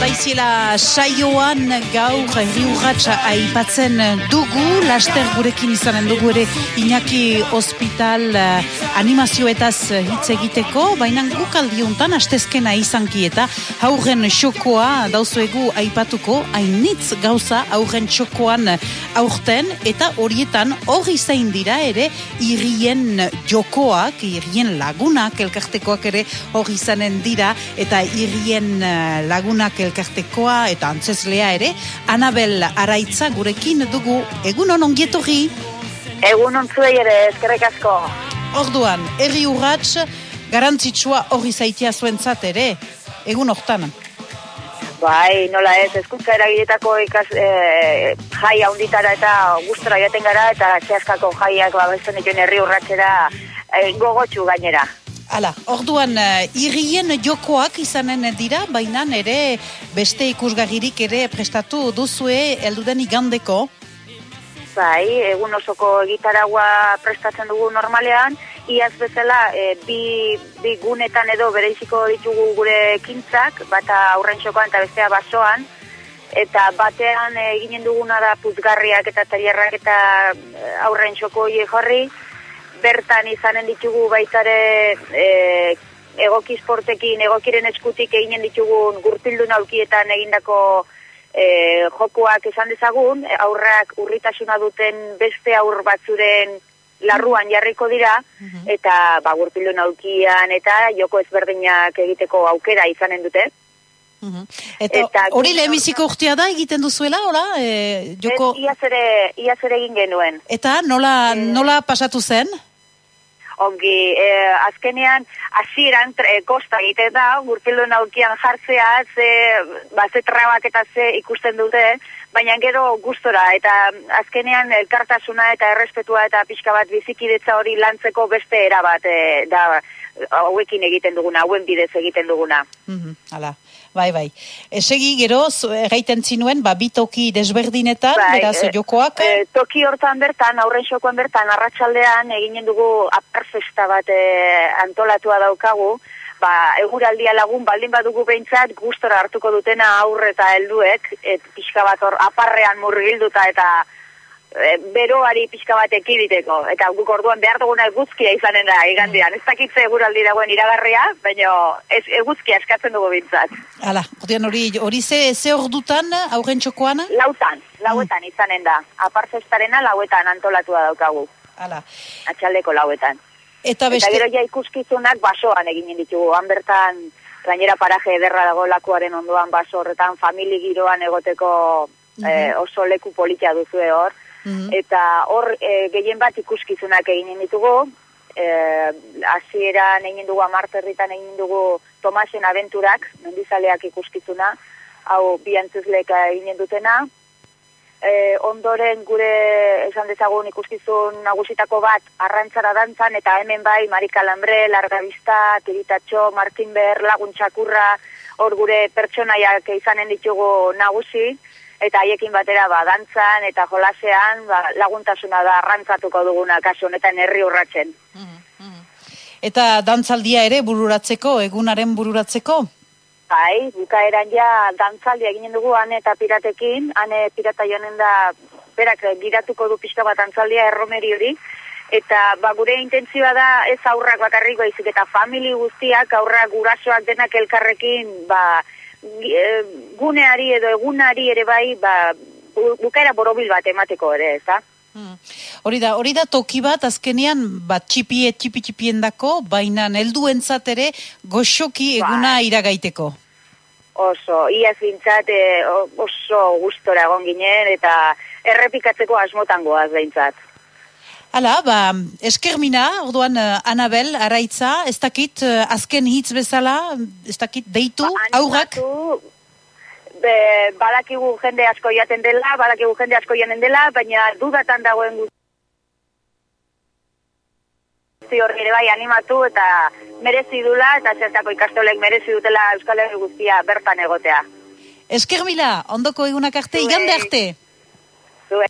baiziela saioan gaur herri aipatzen dugu, laster gurekin izanen dugu ere Iñaki Hospital uh, animazioetaz hitz egiteko, baina guk aldiuntan astezkena izanki eta hauren xokoa dauzuegu aipatuko, hainitz gauza hauren xokoan aurten. Eta horietan hori zain dira ere irrien jokoak, irrien lagunak elkartekoak ere hori zanen dira. Eta irrien lagunak elkartekoa eta antzeslea ere, Anabel Araitza gurekin dugu, egun hon ongietorri? Egun hon zuei ere, eskerrek asko. Orduan, erri urratx, garantzitsua hori zaitia zuen ere, egun hortan? Bai, nola ez, eskuntza eragiletako ikas, e, jai haunditara eta gustora jaten gara, eta txaskako jaiak babezen dituen herri urratxera e, gogotxu gainera. Hala, orduan, uh, irrien jokoak izanen dira, baina ere beste ikusgagirik ere prestatu duzue elduden igandeko? Bai, egun osoko gitaragua prestatzen dugu normalean, iaz bezala e, bi, bi gunetan edo bereiziko ditugu gure kintzak, bata aurren txokoan eta bestea basoan, eta batean eginen duguna da puzgarriak eta tailerrak eta aurren txoko jorri, bertan izanen ditugu baitare e, egoki sportekin, egokiren eskutik eginen ditugun gurtildu naukietan egindako e, jokuak esan dezagun, aurrak urritasuna duten beste aur batzuren larruan jarriko dira, mhm. eta ba, gurtildu naukian eta joko ezberdinak egiteko aukera izanen dute. Mhm. Eta hori lehemiziko urtea da egiten duzuela, hola? E, joko... Iaz ere, ere egin genuen. Eta nola, e... nola pasatu zen? Ongi, e, azkenean, hasieran e, kosta egite da, gurpilduen aurkian jartzea, ze, ba, ze trabak eta ze ikusten dute, baina gero gustora, eta azkenean elkartasuna eta errespetua eta pixka bat bizikidetza hori lantzeko beste erabat, e, da, hauekin egiten duguna, hauen bidez egiten duguna. Mm hala. Bai, bai. Esegi gero, gaiten zinuen, ba, toki desberdinetan, bai, beraz, e, jokoak? E, toki hortan bertan, aurren xokoan bertan, arratsaldean eginen dugu aparfesta bat e, antolatua daukagu, ba, eguraldia lagun baldin badugu behintzat, gustora hartuko dutena aurre eta helduek, et pixka bat hor aparrean murgilduta eta e, beroari pixka bat ekiditeko. Eta guk orduan behar duguna eguzkia izanen da, igandian. Ez dakitze eguraldi dagoen iragarria, baina ez eguzkia eskatzen dugu bintzat. Hala, ordean hori, hori ze, ze ordutan aurren txokoan? Lautan, lauetan mm. izanen da. Aparzestarena lauetan antolatua daukagu. Hala. Atxaldeko lauetan. Eta, beste... Eta gero ja ikuskizunak basoan egin ditugu. Han bertan, gainera paraje ederra dago lakuaren ondoan baso horretan, famili giroan egoteko mm oso leku politia duzu hor. -hmm. eta hor e, gehien bat ikuskizunak egin ditugu, e, hasieran egin dugu amarterritan egin dugu Tomasen aventurak, mendizaleak ikuskizuna, hau biantzuzleka egin dutena, e, ondoren gure esan dezagun ikuskizun nagusitako bat arrantzara dantzan, eta hemen bai Marika Lambre, Larga Vista, Tiritatxo, Martin Ber, Lagun Txakurra, hor gure pertsonaiak izanen ditugu nagusi, eta haiekin batera ba, dantzan eta jolasean ba, laguntasuna da arrantzatuko duguna kasu honetan herri urratzen. Mm-hmm. Eta dantzaldia ere bururatzeko, egunaren bururatzeko? Bai, bukaeran ja dantzaldia eginen dugu ane eta piratekin, ane pirata joanen da berak giratuko du pixka bat dantzaldia erromeri hori, eta ba, gure intentzioa da ez aurrak bakarriko izik eta famili guztiak aurrak gurasoak denak elkarrekin ba, Eh, guneari edo egunari ere bai, ba, bukaera borobil bat emateko ere, ez da? Hmm. Hori da, hori da toki bat azkenean bat txipie txipi txipien dako, baina helduen ere goxoki eguna ba. iragaiteko. Oso, iaz bintzat eh, oso gustora egon ginen eta errepikatzeko asmotangoaz behintzat. Hala, ba, eskermina, orduan, uh, Anabel, araitza, ez dakit, uh, azken hitz bezala, ez dakit, deitu, ba, aurrak? Be, badakigu jende asko jaten dela, badakigu jende asko jaten dela, baina dudatan dagoen guzti horri ere bai animatu eta merezi dula, eta zertako ikastolek merezi dutela Euskal Herri guztia bertan egotea. Eskermila, ondoko egunak arte, igande arte? Zue.